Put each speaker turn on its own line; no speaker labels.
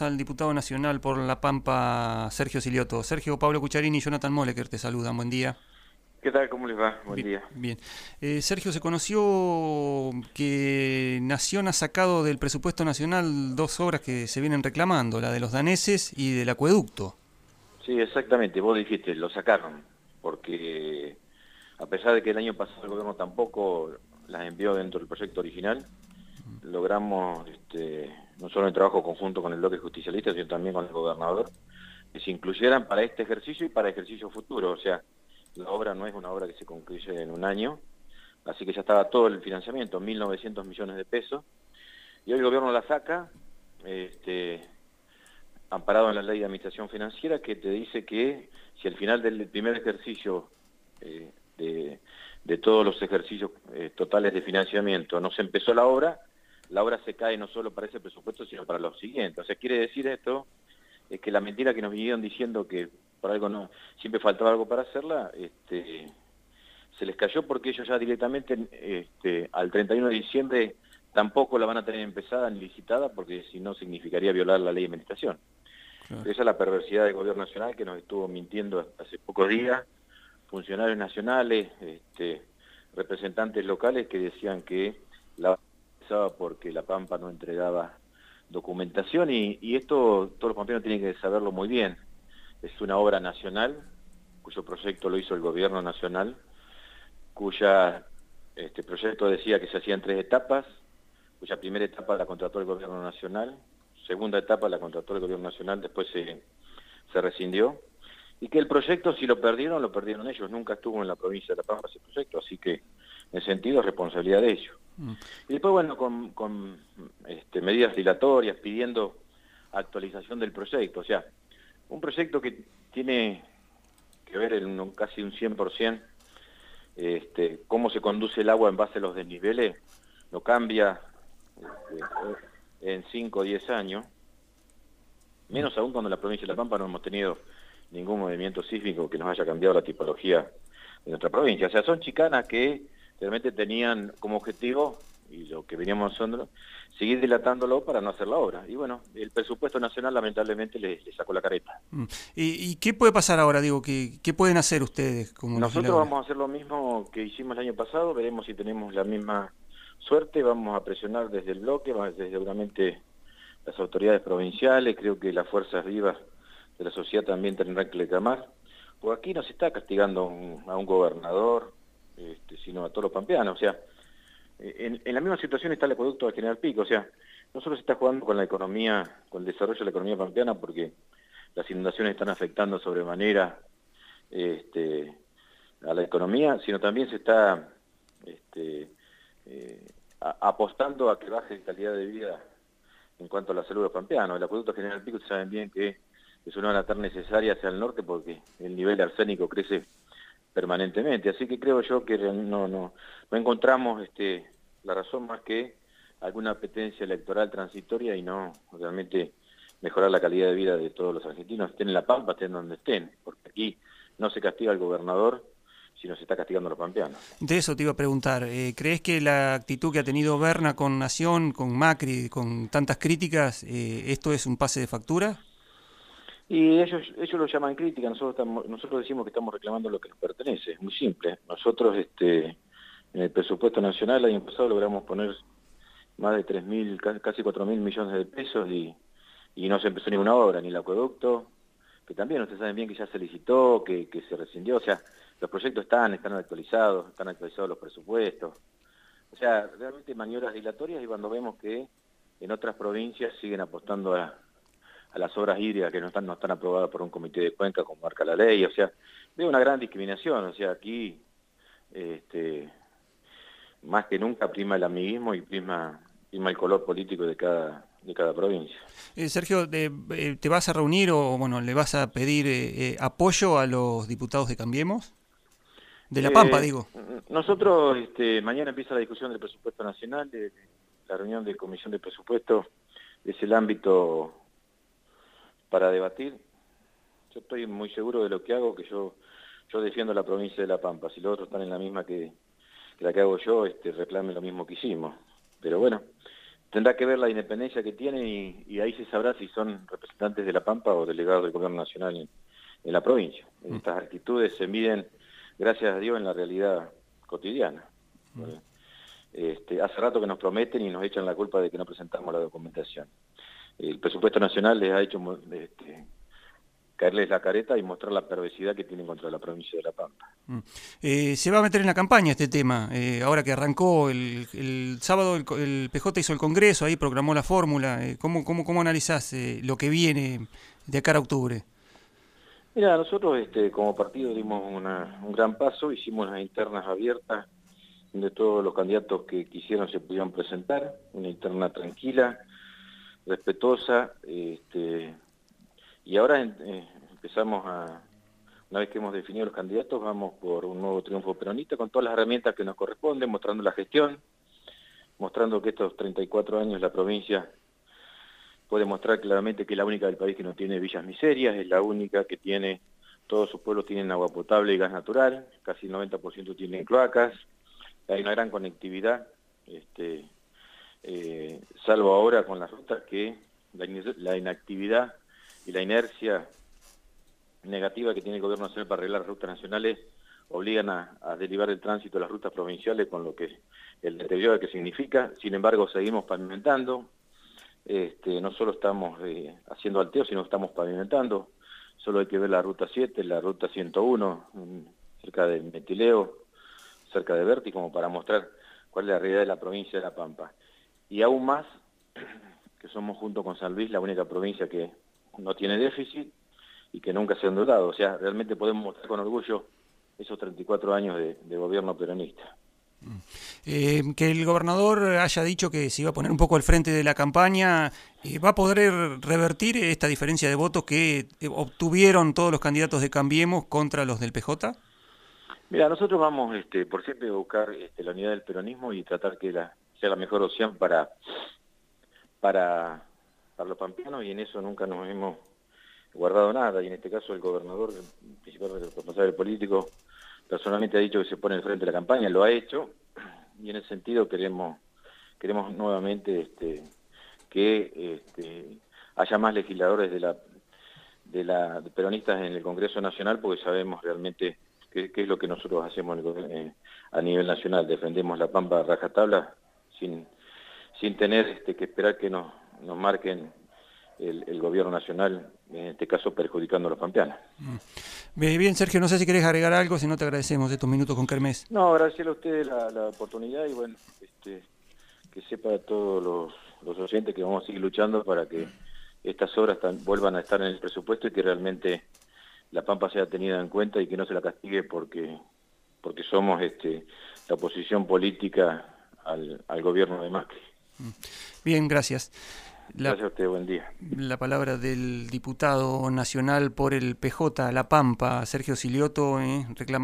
al diputado nacional por La Pampa, Sergio Silioto. Sergio, Pablo Cucharini y Jonathan Moleker te saludan. Buen día.
¿Qué tal? ¿Cómo les va? Buen
bien,
día.
Bien. Eh, Sergio, se conoció que Nación ha sacado del presupuesto nacional dos obras que se vienen reclamando, la de los daneses y del acueducto.
Sí, exactamente. Vos dijiste, lo sacaron, porque a pesar de que el año pasado el gobierno tampoco las envió dentro del proyecto original, logramos este, no solo en trabajo conjunto con el bloque justicialista, sino también con el gobernador, que se incluyeran para este ejercicio y para ejercicio futuro. O sea, la obra no es una obra que se concluye en un año, así que ya estaba todo el financiamiento, 1.900 millones de pesos, y hoy el gobierno la saca, este, amparado en la ley de administración financiera, que te dice que si al final del primer ejercicio eh, de, todos los ejercicios eh, totales de financiamiento no se empezó la obra, la obra se cae no solo para ese presupuesto, sino para los siguientes. O sea, quiere decir esto, es que la mentira que nos vinieron diciendo que por algo no, siempre faltaba algo para hacerla, este, se les cayó porque ellos ya directamente este, al 31 de diciembre tampoco la van a tener empezada ni licitada porque si no significaría violar la ley de administración. Esa es la perversidad del gobierno nacional que nos estuvo mintiendo hace pocos días, funcionarios nacionales, este, representantes locales que decían que la porque La Pampa no entregaba documentación y, esto todos los pampeanos tienen que saberlo muy bien. Es una obra nacional, cuyo proyecto lo hizo el gobierno nacional, cuya este proyecto decía que se hacía en tres etapas, cuya primera etapa la contrató el gobierno nacional, segunda etapa la contrató el gobierno nacional, después se, se rescindió, y que el proyecto si lo perdieron, lo perdieron ellos, nunca estuvo en la provincia de La Pampa ese proyecto, así que en sentido es responsabilidad de ellos. Mm. Y después, bueno, con, este, medidas dilatorias, pidiendo actualización del proyecto. O sea, un proyecto que tiene que ver en casi un 100% este, cómo se conduce el agua en base a los desniveles, lo cambia este, en 5 o 10 años, menos aún cuando en la provincia de La Pampa no hemos tenido ningún movimiento sísmico que nos haya cambiado la tipología de nuestra provincia. O sea, son chicanas que realmente tenían como objetivo, y lo que veníamos haciendo, seguir dilatándolo para no hacer la obra. Y bueno, el presupuesto nacional lamentablemente le, sacó la careta.
Mm. ¿Y, qué puede pasar ahora? Digo, ¿qué, qué pueden hacer ustedes? Como
Nosotros vamos a hacer lo mismo que hicimos el año pasado, veremos si tenemos la misma suerte, vamos a presionar desde el bloque, desde seguramente las autoridades provinciales, creo que las fuerzas vivas de la sociedad también tendrán que reclamar, porque aquí no se está castigando a un gobernador, este, sino a todos los pampeanos. O sea, en, la misma situación está el acueducto de General Pico. O sea, no solo se está jugando con la economía, con el desarrollo de la economía pampeana, porque las inundaciones están afectando sobremanera este, a la economía, sino también se está este, eh, apostando a que baje la calidad de vida en cuanto a la salud de los pampeanos. El acueducto General Pico saben bien que es una las tan necesaria hacia el norte porque el nivel arsénico crece permanentemente. Así que creo yo que no, no, no encontramos este, la razón más que alguna apetencia electoral transitoria y no realmente mejorar la calidad de vida de todos los argentinos, estén en La Pampa, estén donde estén, porque aquí no se castiga al gobernador, sino se está castigando a los pampeanos.
De eso te iba a preguntar, eh, ¿crees que la actitud que ha tenido Berna con Nación, con Macri, con tantas críticas, eh, esto es un pase de factura?
Y ellos, ellos lo llaman crítica, nosotros, nosotros decimos que estamos reclamando lo que nos pertenece, es muy simple. Nosotros este, en el presupuesto nacional el año pasado logramos poner más de 3.000, casi 4.000 millones de pesos y, y no se empezó ninguna obra, ni el acueducto, que también ustedes saben bien que ya se licitó, que, que se rescindió, o sea, los proyectos están, están actualizados, están actualizados los presupuestos. O sea, realmente maniobras dilatorias y cuando vemos que en otras provincias siguen apostando a, a las obras hídricas que no están, no están aprobadas por un comité de cuenca como marca la ley, o sea, veo una gran discriminación, o sea, aquí este, más que nunca prima el amiguismo y prima, prima el color político de cada, de cada provincia.
Eh, Sergio, eh, ¿te vas a reunir o bueno le vas a pedir eh, apoyo a los diputados de Cambiemos? De La Pampa, digo.
Nosotros, este, mañana empieza la discusión del presupuesto nacional, de, la reunión de comisión de presupuesto es el ámbito para debatir. Yo estoy muy seguro de lo que hago, que yo yo defiendo la provincia de La Pampa. Si los otros están en la misma que, la que hago yo, este, reclamen lo mismo que hicimos. Pero bueno, tendrá que ver la independencia que tienen y, ahí se sabrá si son representantes de La Pampa o delegados del gobierno nacional en, la provincia. Mm. Estas actitudes se miden, gracias a Dios, en la realidad cotidiana. Mm. Este, hace rato que nos prometen y nos echan la culpa de que no presentamos la documentación. El presupuesto nacional les ha hecho este, caerles la careta y mostrar la perversidad que tienen contra la provincia de La Pampa.
Mm. Eh, se va a meter en la campaña este tema, eh, ahora que arrancó el, sábado el, PJ hizo el Congreso, ahí programó la fórmula, eh, ¿cómo, cómo, cómo analizás lo que viene de cara a octubre?
Mira, nosotros este, como partido dimos un gran paso, hicimos las internas abiertas de todos los candidatos que quisieron se pudieron presentar, una interna tranquila, respetuosa, este, y ahora eh, empezamos a, una vez que hemos definido los candidatos, vamos por un nuevo triunfo peronista con todas las herramientas que nos corresponden, mostrando la gestión, mostrando que estos 34 años la provincia puede mostrar claramente que es la única del país que no tiene villas miserias, es la única que tiene, todos sus pueblos tienen agua potable y gas natural, casi el 90% tienen cloacas, hay una gran conectividad, este, eh, salvo ahora con las rutas que la, inactividad y la inercia negativa que tiene el gobierno nacional para arreglar las rutas nacionales obligan a, derivar el tránsito de las rutas provinciales con lo que el deterioro que significa. Sin embargo, seguimos pavimentando. Este, no solo estamos eh, haciendo alteo, sino estamos pavimentando. Solo hay que ver la ruta 7, la ruta 101, cerca de Metileo, cerca de Berti, como para mostrar cuál es la realidad de la provincia de La Pampa. Y aún más, que somos junto con San Luis la única provincia que no tiene déficit y que nunca se han dudado. O sea, realmente podemos mostrar con orgullo esos 34 años de, gobierno peronista.
Eh, que el gobernador haya dicho que se iba a poner un poco al frente de la campaña, eh, ¿va a poder revertir esta diferencia de votos que obtuvieron todos los candidatos de Cambiemos contra los del PJ?
Mira, nosotros vamos este, por siempre a buscar este, la unidad del peronismo y tratar que la, sea la mejor opción para, para, los pampeanos y en eso nunca nos hemos guardado nada. Y en este caso el gobernador, el principal responsable político, personalmente ha dicho que se pone en frente de la campaña, lo ha hecho y en ese sentido queremos queremos nuevamente este, que este, haya más legisladores de la de la peronistas en el Congreso Nacional porque sabemos realmente que, es lo que nosotros hacemos eh, a nivel nacional, defendemos la pampa rajatabla sin, sin tener este, que esperar que nos, nos marquen el, gobierno nacional, en este caso perjudicando a los pampeanos. Mm.
Bien, Sergio, no sé si querés agregar algo, si no te agradecemos estos minutos con Kermés.
No, agradecerle a ustedes la, oportunidad y bueno, este, que sepa todos los, los oyentes que vamos a seguir luchando para que estas obras vuelvan a estar en el presupuesto y que realmente la Pampa sea tenida en cuenta y que no se la castigue porque porque somos este la oposición política al, al gobierno de Macri.
Bien, gracias.
gracias a usted, buen día.
La palabra del diputado nacional por el PJ La Pampa, Sergio Silioto, eh, reclama